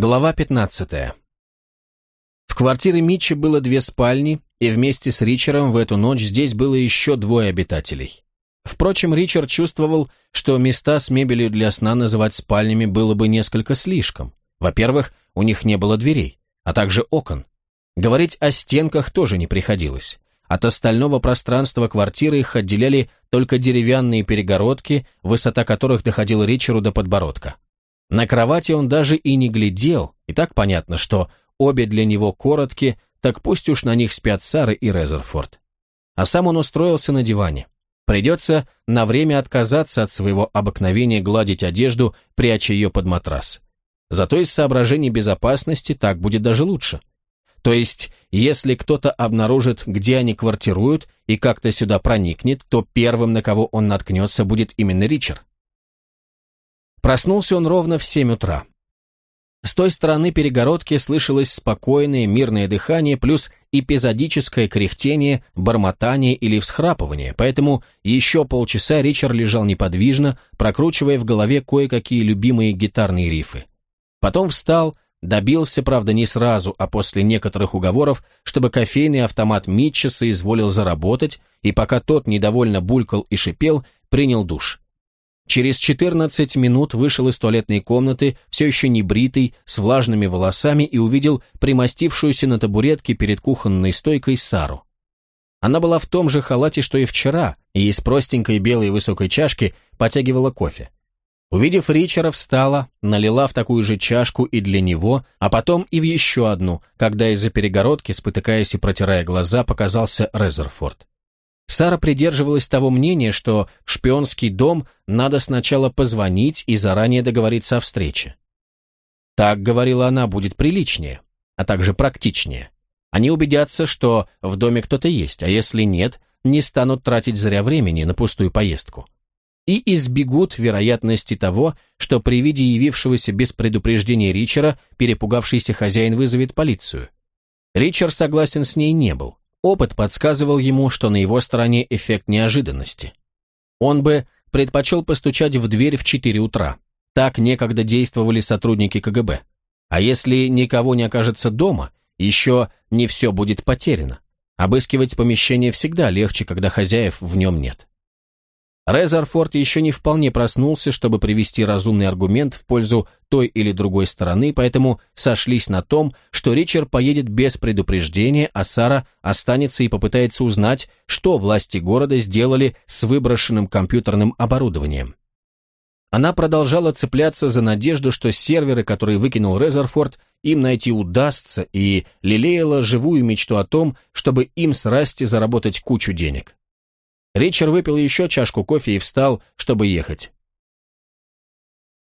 Глава 15. В квартире Митча было две спальни, и вместе с Ричером в эту ночь здесь было еще двое обитателей. Впрочем, Ричард чувствовал, что места с мебелью для сна называть спальнями было бы несколько слишком. Во-первых, у них не было дверей, а также окон. Говорить о стенках тоже не приходилось. От остального пространства квартиры их отделяли только деревянные перегородки, высота которых доходила Ричеру до подбородка. На кровати он даже и не глядел, и так понятно, что обе для него короткие, так пусть уж на них спят Сары и Резерфорд. А сам он устроился на диване. Придется на время отказаться от своего обыкновения гладить одежду, пряча ее под матрас. Зато из соображений безопасности так будет даже лучше. То есть, если кто-то обнаружит, где они квартируют, и как-то сюда проникнет, то первым, на кого он наткнется, будет именно Ричард. Проснулся он ровно в семь утра. С той стороны перегородки слышалось спокойное, мирное дыхание плюс эпизодическое кряхтение, бормотание или всхрапывание, поэтому еще полчаса Ричард лежал неподвижно, прокручивая в голове кое-какие любимые гитарные рифы. Потом встал, добился, правда, не сразу, а после некоторых уговоров, чтобы кофейный автомат Митча соизволил заработать, и пока тот недовольно булькал и шипел, принял душ. Через 14 минут вышел из туалетной комнаты, все еще не бритый, с влажными волосами, и увидел примостившуюся на табуретке перед кухонной стойкой Сару. Она была в том же халате, что и вчера, и из простенькой белой высокой чашки потягивала кофе. Увидев Ричера, встала, налила в такую же чашку и для него, а потом и в еще одну, когда из-за перегородки, спотыкаясь и протирая глаза, показался Резерфорд. Сара придерживалась того мнения, что в шпионский дом надо сначала позвонить и заранее договориться о встрече. Так, говорила она, будет приличнее, а также практичнее. Они убедятся, что в доме кто-то есть, а если нет, не станут тратить зря времени на пустую поездку. И избегут вероятности того, что при виде явившегося без предупреждения Ричера перепугавшийся хозяин вызовет полицию. Ричард согласен с ней не был. Опыт подсказывал ему, что на его стороне эффект неожиданности. Он бы предпочел постучать в дверь в 4 утра. Так некогда действовали сотрудники КГБ. А если никого не окажется дома, еще не все будет потеряно. Обыскивать помещение всегда легче, когда хозяев в нем нет. Резерфорд еще не вполне проснулся, чтобы привести разумный аргумент в пользу той или другой стороны, поэтому сошлись на том, что Ричард поедет без предупреждения, а Сара останется и попытается узнать, что власти города сделали с выброшенным компьютерным оборудованием. Она продолжала цепляться за надежду, что серверы, которые выкинул Резерфорд, им найти удастся, и лелеяла живую мечту о том, чтобы им с Расти заработать кучу денег. Ричард выпил еще чашку кофе и встал, чтобы ехать.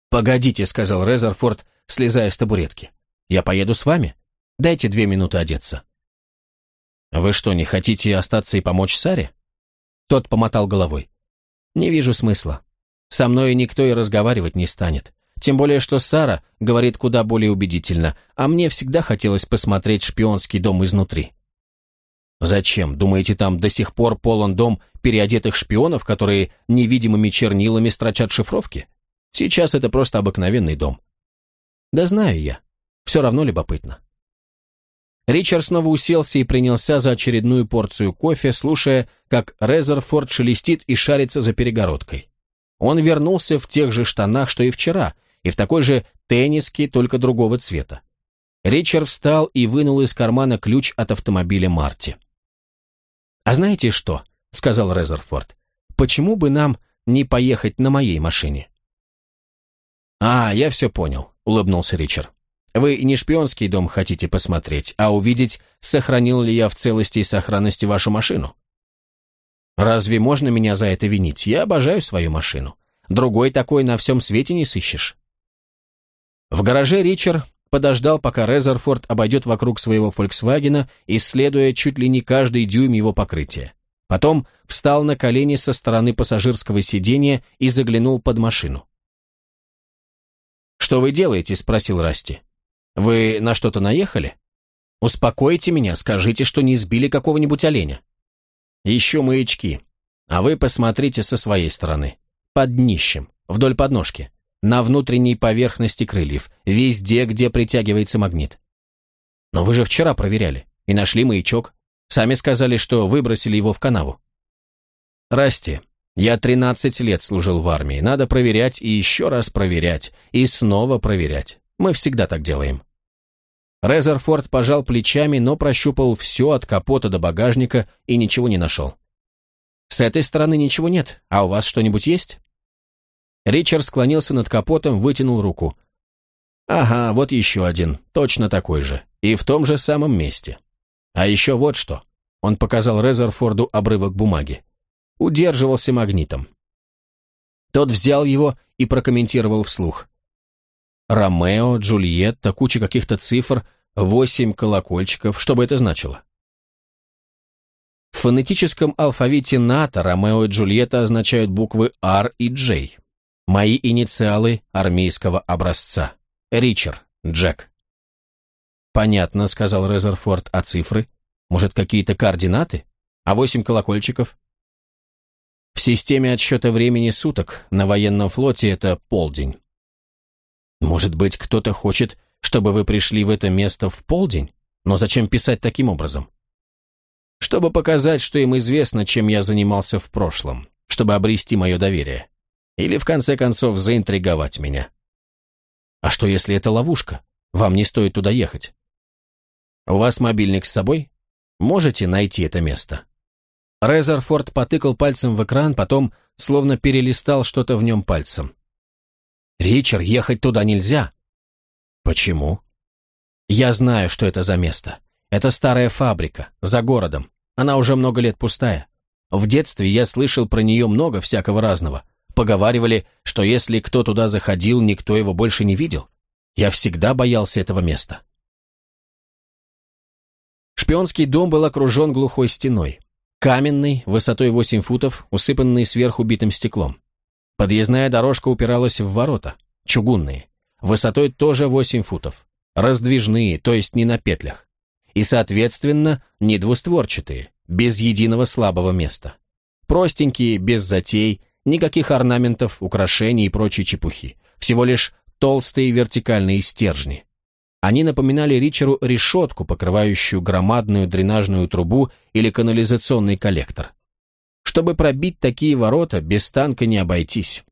«Погодите», — сказал Резерфорд, слезая с табуретки. «Я поеду с вами. Дайте две минуты одеться». «Вы что, не хотите остаться и помочь Саре?» Тот помотал головой. «Не вижу смысла. Со мной никто и разговаривать не станет. Тем более, что Сара говорит куда более убедительно, а мне всегда хотелось посмотреть шпионский дом изнутри». Зачем? Думаете, там до сих пор полон дом переодетых шпионов, которые невидимыми чернилами строчат шифровки? Сейчас это просто обыкновенный дом. Да знаю я. Все равно любопытно. Ричард снова уселся и принялся за очередную порцию кофе, слушая, как Резерфорд шелестит и шарится за перегородкой. Он вернулся в тех же штанах, что и вчера, и в такой же тенниске, только другого цвета. Ричард встал и вынул из кармана ключ от автомобиля Марти. «А знаете что?» — сказал Резерфорд. «Почему бы нам не поехать на моей машине?» «А, я все понял», — улыбнулся Ричард. «Вы не шпионский дом хотите посмотреть, а увидеть, сохранил ли я в целости и сохранности вашу машину?» «Разве можно меня за это винить? Я обожаю свою машину. Другой такой на всем свете не сыщешь». В гараже Ричард подождал, пока Резерфорд обойдет вокруг своего «Фольксвагена», исследуя чуть ли не каждый дюйм его покрытия. Потом встал на колени со стороны пассажирского сиденья и заглянул под машину. «Что вы делаете?» — спросил Расти. «Вы на что-то наехали? Успокойте меня, скажите, что не сбили какого-нибудь оленя». «Ищу маячки. А вы посмотрите со своей стороны. Под днищем, вдоль подножки. на внутренней поверхности крыльев, везде, где притягивается магнит. Но вы же вчера проверяли и нашли маячок. Сами сказали, что выбросили его в канаву. Расти, я 13 лет служил в армии. Надо проверять и еще раз проверять, и снова проверять. Мы всегда так делаем. Резерфорд пожал плечами, но прощупал все от капота до багажника и ничего не нашел. «С этой стороны ничего нет, а у вас что-нибудь есть?» Ричард склонился над капотом, вытянул руку. «Ага, вот еще один, точно такой же, и в том же самом месте. А еще вот что». Он показал Резерфорду обрывок бумаги. Удерживался магнитом. Тот взял его и прокомментировал вслух. Ромео, Джульетта, куча каких-то цифр, восемь колокольчиков, что бы это значило? В фонетическом алфавите НАТО Ромео и Джульетта означают буквы R и J. Мои инициалы армейского образца. Ричард, Джек. «Понятно», — сказал Резерфорд, — «а цифры? Может, какие-то координаты? А восемь колокольчиков?» В системе отсчета времени суток на военном флоте это полдень. Может быть, кто-то хочет, чтобы вы пришли в это место в полдень? Но зачем писать таким образом? Чтобы показать, что им известно, чем я занимался в прошлом, чтобы обрести мое доверие. Или, в конце концов, заинтриговать меня. А что, если это ловушка? Вам не стоит туда ехать. У вас мобильник с собой? Можете найти это место? Резерфорд потыкал пальцем в экран, потом словно перелистал что-то в нем пальцем. «Ричард, ехать туда нельзя». «Почему?» «Я знаю, что это за место. Это старая фабрика, за городом. Она уже много лет пустая. В детстве я слышал про нее много всякого разного. Поговаривали, что если кто туда заходил, никто его больше не видел. Я всегда боялся этого места». Шпионский дом был окружен глухой стеной. Каменный, высотой 8 футов, усыпанный сверху битым стеклом. Подъездная дорожка упиралась в ворота, чугунные, высотой тоже 8 футов, раздвижные, то есть не на петлях, и, соответственно, не двустворчатые, без единого слабого места. Простенькие, без затей, никаких орнаментов, украшений и прочей чепухи, всего лишь толстые вертикальные стержни, они напоминали Ричеру решетку, покрывающую громадную дренажную трубу или канализационный коллектор. Чтобы пробить такие ворота, без танка не обойтись.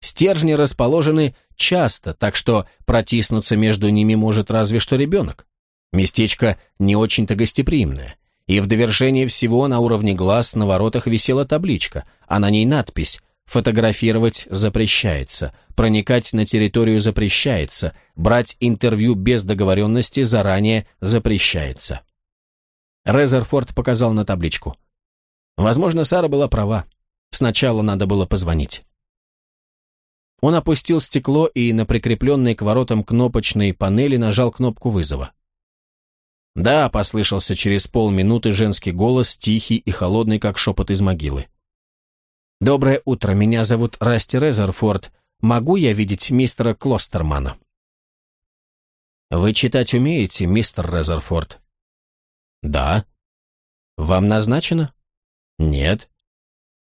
Стержни расположены часто, так что протиснуться между ними может разве что ребенок. Местечко не очень-то гостеприимное. И в довершение всего на уровне глаз на воротах висела табличка, а на ней надпись Фотографировать запрещается, проникать на территорию запрещается, брать интервью без договоренности заранее запрещается. Резерфорд показал на табличку. Возможно, Сара была права. Сначала надо было позвонить. Он опустил стекло и на прикрепленной к воротам кнопочной панели нажал кнопку вызова. «Да», — послышался через полминуты женский голос, тихий и холодный, как шепот из могилы. «Доброе утро, меня зовут Расти Резерфорд. Могу я видеть мистера Клостермана?» «Вы читать умеете, мистер Резерфорд?» «Да». «Вам назначено?» «Нет».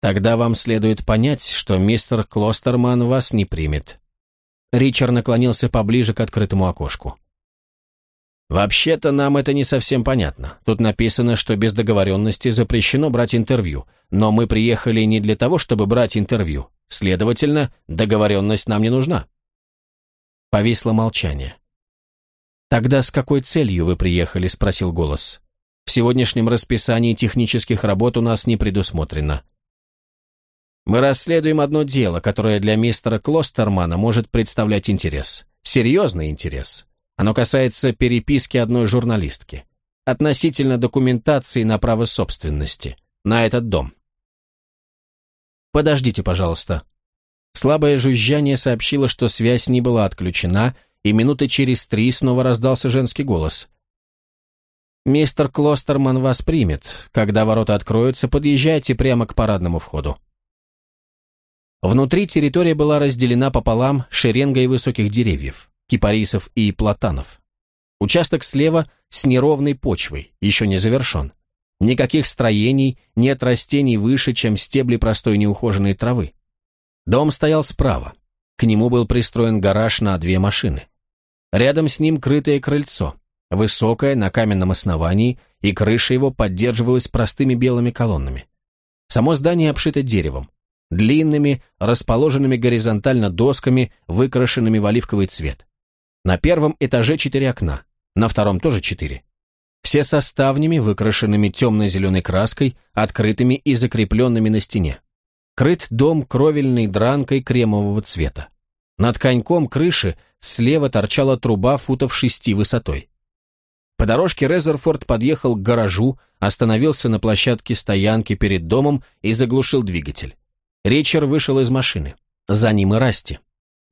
«Тогда вам следует понять, что мистер Клостерман вас не примет». Ричард наклонился поближе к открытому окошку. «Вообще-то нам это не совсем понятно. Тут написано, что без договоренности запрещено брать интервью, но мы приехали не для того, чтобы брать интервью. Следовательно, договоренность нам не нужна». Повисло молчание. «Тогда с какой целью вы приехали?» – спросил голос. «В сегодняшнем расписании технических работ у нас не предусмотрено». «Мы расследуем одно дело, которое для мистера Клостермана может представлять интерес. Серьезный интерес. Оно касается переписки одной журналистки. Относительно документации на право собственности. На этот дом. Подождите, пожалуйста. Слабое жужжание сообщило, что связь не была отключена, и минуты через три снова раздался женский голос. «Мистер Клостерман вас примет. Когда ворота откроются, подъезжайте прямо к парадному входу». Внутри территория была разделена пополам шеренгой высоких деревьев кипарисов и платанов. Участок слева с неровной почвой, еще не завершен. Никаких строений, нет растений выше, чем стебли простой неухоженной травы. Дом стоял справа. К нему был пристроен гараж на две машины. Рядом с ним крытое крыльцо, высокое, на каменном основании, и крыша его поддерживалась простыми белыми колоннами. Само здание обшито деревом, длинными, расположенными горизонтально досками, выкрашенными в оливковый цвет. На первом этаже четыре окна, на втором тоже четыре. Все со ставнями, выкрашенными темно-зеленой краской, открытыми и закрепленными на стене. Крыт дом кровельной дранкой кремового цвета. Над коньком крыши слева торчала труба футов шести высотой. По дорожке Резерфорд подъехал к гаражу, остановился на площадке стоянки перед домом и заглушил двигатель. Ричард вышел из машины. За ним и Расти.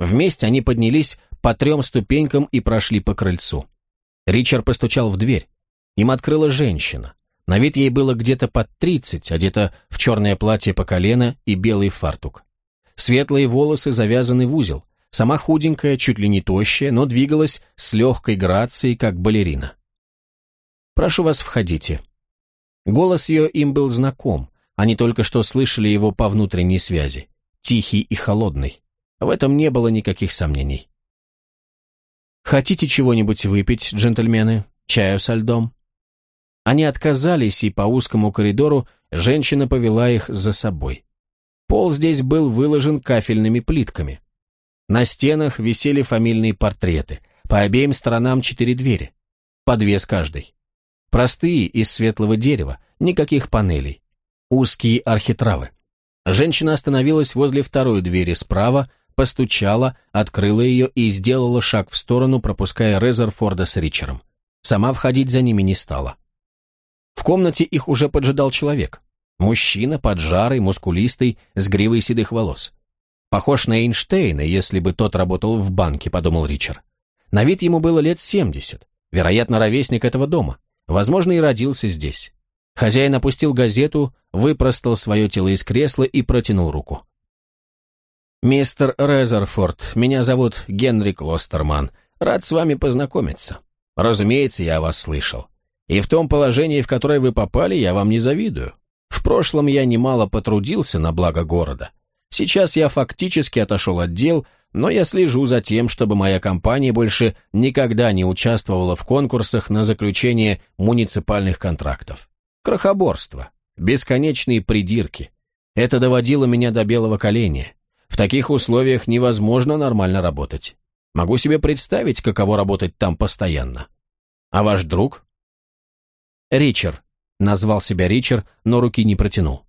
Вместе они поднялись по трем ступенькам и прошли по крыльцу. Ричард постучал в дверь. Им открыла женщина. На вид ей было где-то под тридцать, одета в черное платье по колено и белый фартук. Светлые волосы завязаны в узел. Сама худенькая, чуть ли не тощая, но двигалась с легкой грацией, как балерина. «Прошу вас, входите». Голос ее им был знаком. Они только что слышали его по внутренней связи. Тихий и холодный. В этом не было никаких сомнений. «Хотите чего-нибудь выпить, джентльмены? Чаю со льдом?» Они отказались, и по узкому коридору женщина повела их за собой. Пол здесь был выложен кафельными плитками. На стенах висели фамильные портреты, по обеим сторонам четыре двери, по две с каждой. Простые, из светлого дерева, никаких панелей. Узкие архитравы. Женщина остановилась возле второй двери справа, постучала, открыла ее и сделала шаг в сторону, пропуская Резерфорда с Ричером. Сама входить за ними не стала. В комнате их уже поджидал человек. Мужчина, поджарый, мускулистый, с гривой седых волос. Похож на Эйнштейна, если бы тот работал в банке, подумал Ричард. На вид ему было лет семьдесят, вероятно, ровесник этого дома. Возможно, и родился здесь. Хозяин опустил газету, выпростал свое тело из кресла и протянул руку. «Мистер Резерфорд, меня зовут Генри Клостерман. Рад с вами познакомиться. Разумеется, я вас слышал. И в том положении, в которое вы попали, я вам не завидую. В прошлом я немало потрудился на благо города. Сейчас я фактически отошел от дел, но я слежу за тем, чтобы моя компания больше никогда не участвовала в конкурсах на заключение муниципальных контрактов. Крохоборство, бесконечные придирки. Это доводило меня до белого коленя. В таких условиях невозможно нормально работать. Могу себе представить, каково работать там постоянно. А ваш друг? Ричард. Назвал себя Ричард, но руки не протянул.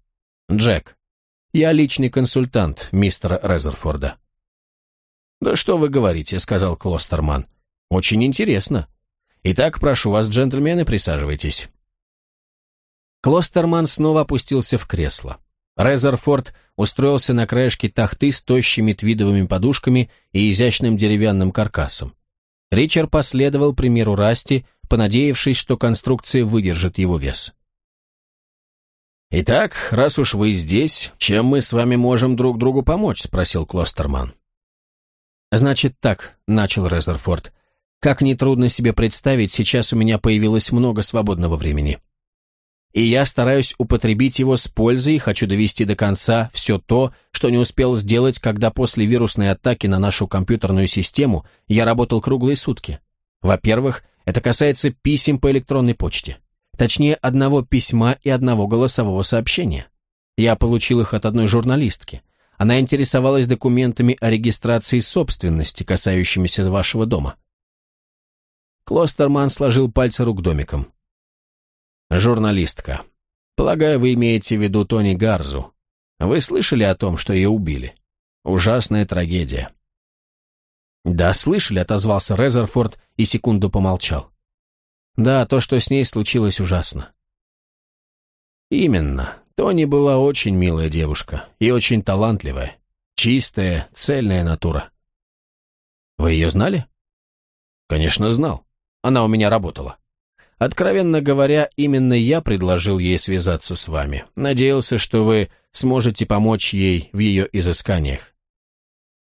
Джек. Я личный консультант мистера Резерфорда. «Да что вы говорите», — сказал Клостерман. «Очень интересно. Итак, прошу вас, джентльмены, присаживайтесь». Клостерман снова опустился в кресло. Резерфорд устроился на краешке тахты с тощими твидовыми подушками и изящным деревянным каркасом. Ричард последовал примеру Расти, понадеявшись, что конструкция выдержит его вес. «Итак, раз уж вы здесь, чем мы с вами можем друг другу помочь?» — спросил Клостерман. «Значит так», — начал Резерфорд. «Как нетрудно себе представить, сейчас у меня появилось много свободного времени. И я стараюсь употребить его с пользой и хочу довести до конца все то, что не успел сделать, когда после вирусной атаки на нашу компьютерную систему я работал круглые сутки. Во-первых, это касается писем по электронной почте. Точнее, одного письма и одного голосового сообщения. Я получил их от одной журналистки. Она интересовалась документами о регистрации собственности, касающимися вашего дома. Клостерман сложил пальцы рук домиком. «Журналистка. Полагаю, вы имеете в виду Тони Гарзу. Вы слышали о том, что ее убили? Ужасная трагедия. «Да, слышали», — отозвался Резерфорд и секунду помолчал. «Да, то, что с ней случилось, ужасно». «Именно. Тони была очень милая девушка и очень талантливая. Чистая, цельная натура». «Вы ее знали?» «Конечно, знал. Она у меня работала. Откровенно говоря, именно я предложил ей связаться с вами. Надеялся, что вы сможете помочь ей в ее изысканиях».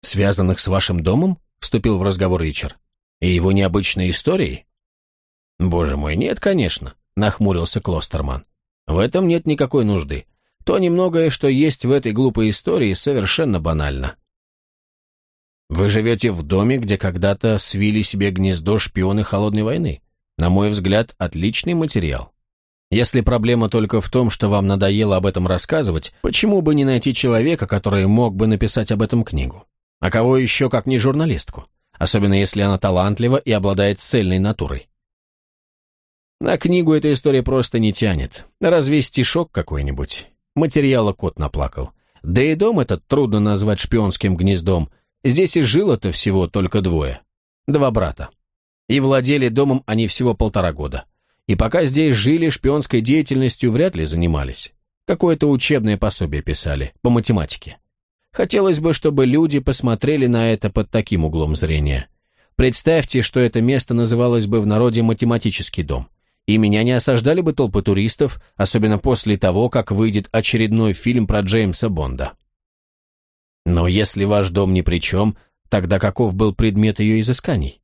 «Связанных с вашим домом?» вступил в разговор Ричард. «И его необычной историей?» «Боже мой, нет, конечно», — нахмурился Клостерман. «В этом нет никакой нужды. То немногое, что есть в этой глупой истории, совершенно банально». Вы живете в доме, где когда-то свили себе гнездо шпионы холодной войны. На мой взгляд, отличный материал. Если проблема только в том, что вам надоело об этом рассказывать, почему бы не найти человека, который мог бы написать об этом книгу? А кого еще, как не журналистку? Особенно если она талантлива и обладает цельной натурой. На книгу эта история просто не тянет. Разве стишок какой-нибудь? Материала кот наплакал. Да и дом этот трудно назвать шпионским гнездом. Здесь и жило-то всего только двое. Два брата. И владели домом они всего полтора года. И пока здесь жили, шпионской деятельностью вряд ли занимались. Какое-то учебное пособие писали, по математике. Хотелось бы, чтобы люди посмотрели на это под таким углом зрения. Представьте, что это место называлось бы в народе математический дом. И меня не осаждали бы толпы туристов, особенно после того, как выйдет очередной фильм про Джеймса Бонда. Но если ваш дом ни при чем, тогда каков был предмет ее изысканий?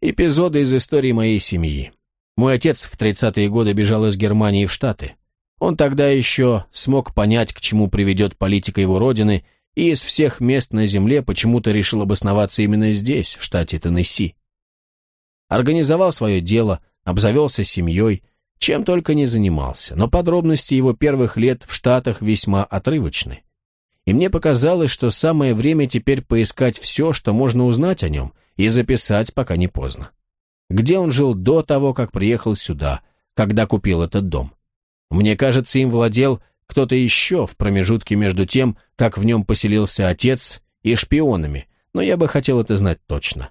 Эпизоды из истории моей семьи. Мой отец в 30-е годы бежал из Германии в Штаты. Он тогда еще смог понять, к чему приведет политика его родины, и из всех мест на земле почему-то решил обосноваться именно здесь, в штате Теннесси. Организовал свое дело, обзавелся семьей, чем только не занимался, но подробности его первых лет в Штатах весьма отрывочны. И мне показалось, что самое время теперь поискать все, что можно узнать о нем, и записать, пока не поздно где он жил до того, как приехал сюда, когда купил этот дом. Мне кажется, им владел кто-то еще в промежутке между тем, как в нем поселился отец, и шпионами, но я бы хотел это знать точно.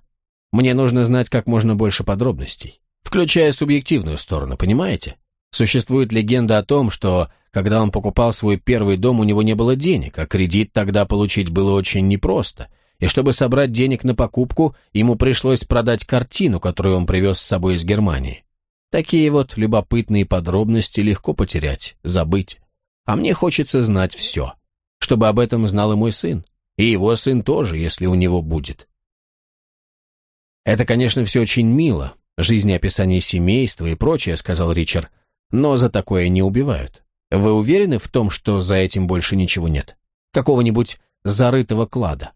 Мне нужно знать как можно больше подробностей, включая субъективную сторону, понимаете? Существует легенда о том, что, когда он покупал свой первый дом, у него не было денег, а кредит тогда получить было очень непросто, и чтобы собрать денег на покупку, ему пришлось продать картину, которую он привез с собой из Германии. Такие вот любопытные подробности легко потерять, забыть. А мне хочется знать все, чтобы об этом знал и мой сын, и его сын тоже, если у него будет. Это, конечно, все очень мило, жизнеописание семейства и прочее, сказал Ричард, но за такое не убивают. Вы уверены в том, что за этим больше ничего нет? Какого-нибудь зарытого клада?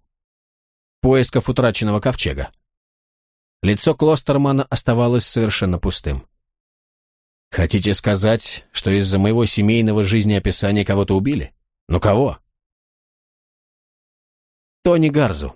Поисков утраченного ковчега. Лицо Клостермана оставалось совершенно пустым. «Хотите сказать, что из-за моего семейного жизнеописания кого-то убили? Ну кого?» «Тони Гарзу».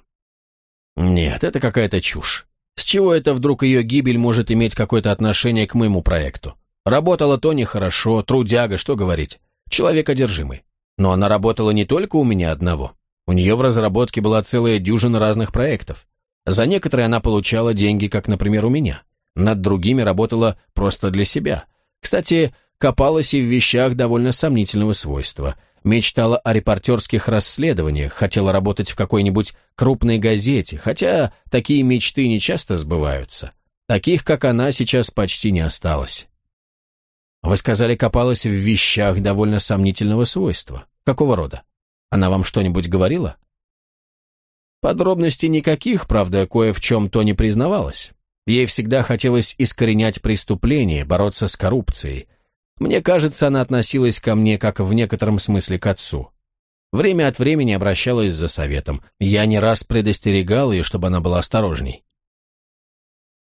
«Нет, это какая-то чушь. С чего это вдруг ее гибель может иметь какое-то отношение к моему проекту? Работала Тони хорошо, трудяга, что говорить. Человек одержимый. Но она работала не только у меня одного. У нее в разработке была целая дюжина разных проектов. За некоторые она получала деньги, как, например, у меня. Над другими работала просто для себя. Кстати, копалась и в вещах довольно сомнительного свойства. Мечтала о репортерских расследованиях, хотела работать в какой-нибудь крупной газете, хотя такие мечты не часто сбываются. Таких, как она, сейчас почти не осталось. Вы сказали, копалась в вещах довольно сомнительного свойства. Какого рода? Она вам что-нибудь говорила? Подробностей никаких, правда, кое в чем то не признавалась. Ей всегда хотелось искоренять преступления, бороться с коррупцией. Мне кажется, она относилась ко мне как в некотором смысле к отцу. Время от времени обращалась за советом. Я не раз предостерегал ее, чтобы она была осторожней.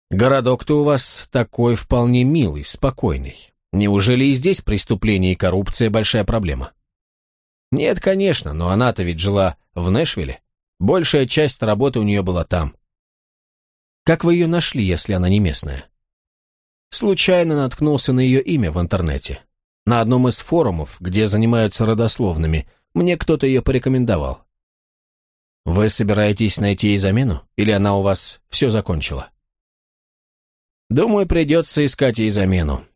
«Городок-то у вас такой вполне милый, спокойный. Неужели и здесь преступление и коррупция большая проблема?» Нет, конечно, но она-то ведь жила в Нэшвилле. Большая часть работы у нее была там. Как вы ее нашли, если она не местная? Случайно наткнулся на ее имя в интернете. На одном из форумов, где занимаются родословными, мне кто-то ее порекомендовал. Вы собираетесь найти ей замену? Или она у вас все закончила? Думаю, придется искать ей замену.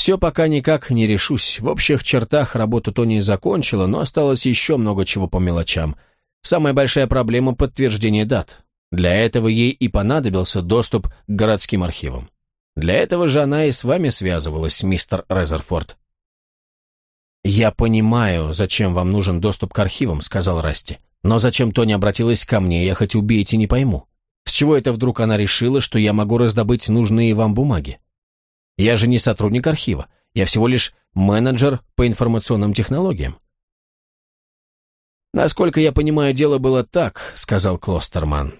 Все пока никак не решусь. В общих чертах работу Тони закончила, но осталось еще много чего по мелочам. Самая большая проблема – подтверждение дат. Для этого ей и понадобился доступ к городским архивам. Для этого же она и с вами связывалась, мистер Резерфорд. «Я понимаю, зачем вам нужен доступ к архивам», — сказал Расти. «Но зачем Тони обратилась ко мне, я хоть убейте не пойму. С чего это вдруг она решила, что я могу раздобыть нужные вам бумаги? Я же не сотрудник архива. Я всего лишь менеджер по информационным технологиям. «Насколько я понимаю, дело было так», — сказал Клостерман.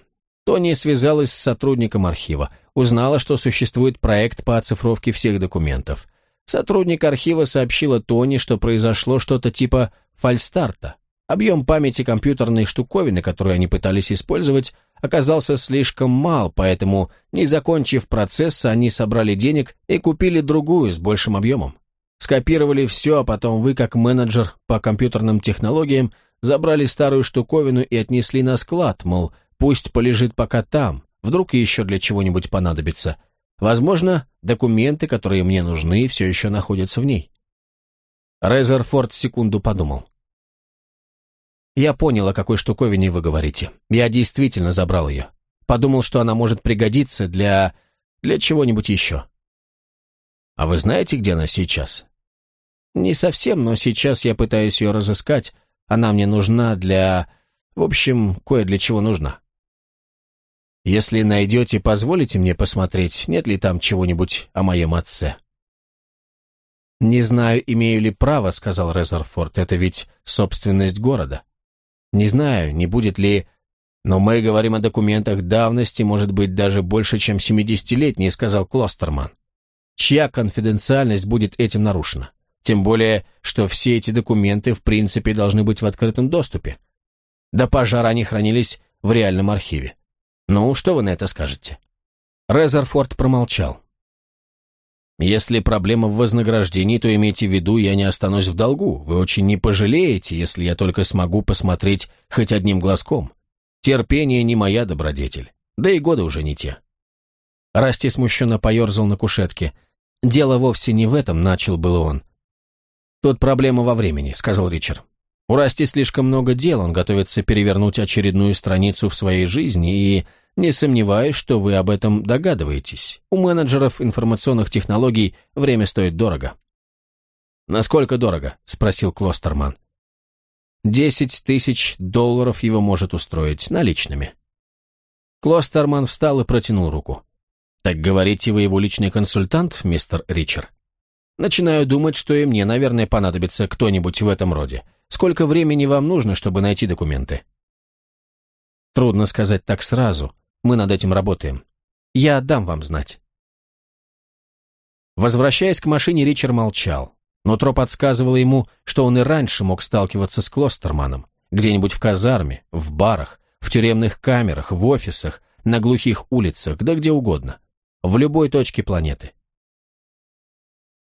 Тони связалась с сотрудником архива, узнала, что существует проект по оцифровке всех документов. Сотрудник архива сообщила Тони, что произошло что-то типа фальстарта. Объем памяти компьютерной штуковины, которую они пытались использовать, оказался слишком мал, поэтому, не закончив процесс, они собрали денег и купили другую с большим объемом. Скопировали все, а потом вы, как менеджер по компьютерным технологиям, забрали старую штуковину и отнесли на склад, мол, пусть полежит пока там, вдруг еще для чего-нибудь понадобится. Возможно, документы, которые мне нужны, все еще находятся в ней. Резерфорд секунду подумал. Я понял, о какой штуковине вы говорите. Я действительно забрал ее. Подумал, что она может пригодиться для... для чего-нибудь еще. А вы знаете, где она сейчас? Не совсем, но сейчас я пытаюсь ее разыскать. Она мне нужна для... В общем, кое для чего нужна. Если найдете, позволите мне посмотреть, нет ли там чего-нибудь о моем отце. «Не знаю, имею ли право», — сказал Резерфорд, — «это ведь собственность города». Не знаю, не будет ли... Но мы говорим о документах давности, может быть, даже больше, чем 70-летние, сказал Клостерман. Чья конфиденциальность будет этим нарушена? Тем более, что все эти документы в принципе должны быть в открытом доступе. До пожара они хранились в реальном архиве. Ну, что вы на это скажете? Резерфорд промолчал. Если проблема в вознаграждении, то имейте в виду, я не останусь в долгу. Вы очень не пожалеете, если я только смогу посмотреть хоть одним глазком. Терпение не моя добродетель. Да и годы уже не те. Расти смущенно поерзал на кушетке. Дело вовсе не в этом, начал было он. Тут проблема во времени, сказал Ричард. У Расти слишком много дел, он готовится перевернуть очередную страницу в своей жизни и не сомневаюсь, что вы об этом догадываетесь. У менеджеров информационных технологий время стоит дорого. «Насколько дорого?» – спросил Клостерман. «Десять тысяч долларов его может устроить наличными». Клостерман встал и протянул руку. «Так говорите, вы его личный консультант, мистер Ричард?» «Начинаю думать, что и мне, наверное, понадобится кто-нибудь в этом роде. Сколько времени вам нужно, чтобы найти документы?» «Трудно сказать так сразу. Мы над этим работаем. Я дам вам знать». Возвращаясь к машине, Ричард молчал. Но Тро подсказывало ему, что он и раньше мог сталкиваться с Клостерманом. Где-нибудь в казарме, в барах, в тюремных камерах, в офисах, на глухих улицах, да где угодно. В любой точке планеты.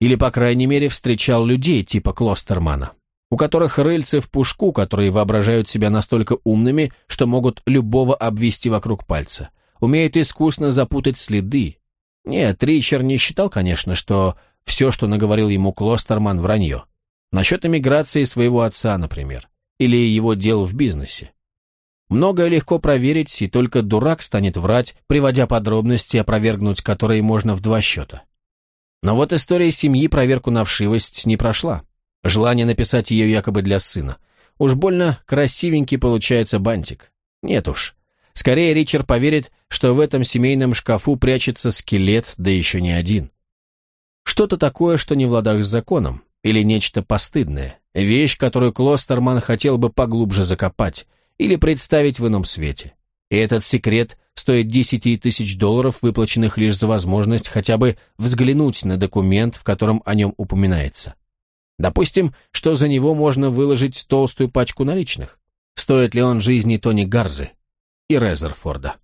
Или, по крайней мере, встречал людей типа Клостермана у которых рыльцы в пушку, которые воображают себя настолько умными, что могут любого обвести вокруг пальца, умеют искусно запутать следы. Нет, Ричард не считал, конечно, что все, что наговорил ему Клостерман, вранье. Насчет эмиграции своего отца, например, или его дел в бизнесе. Многое легко проверить, и только дурак станет врать, приводя подробности, опровергнуть которые можно в два счета. Но вот история семьи проверку на вшивость не прошла. Желание написать ее якобы для сына. Уж больно красивенький получается бантик. Нет уж. Скорее Ричард поверит, что в этом семейном шкафу прячется скелет, да еще не один. Что-то такое, что не в ладах с законом, или нечто постыдное, вещь, которую Клостерман хотел бы поглубже закопать или представить в ином свете. И этот секрет стоит 10 тысяч долларов, выплаченных лишь за возможность хотя бы взглянуть на документ, в котором о нем упоминается. Допустим, что за него можно выложить толстую пачку наличных. Стоит ли он жизни Тони Гарзы и Резерфорда?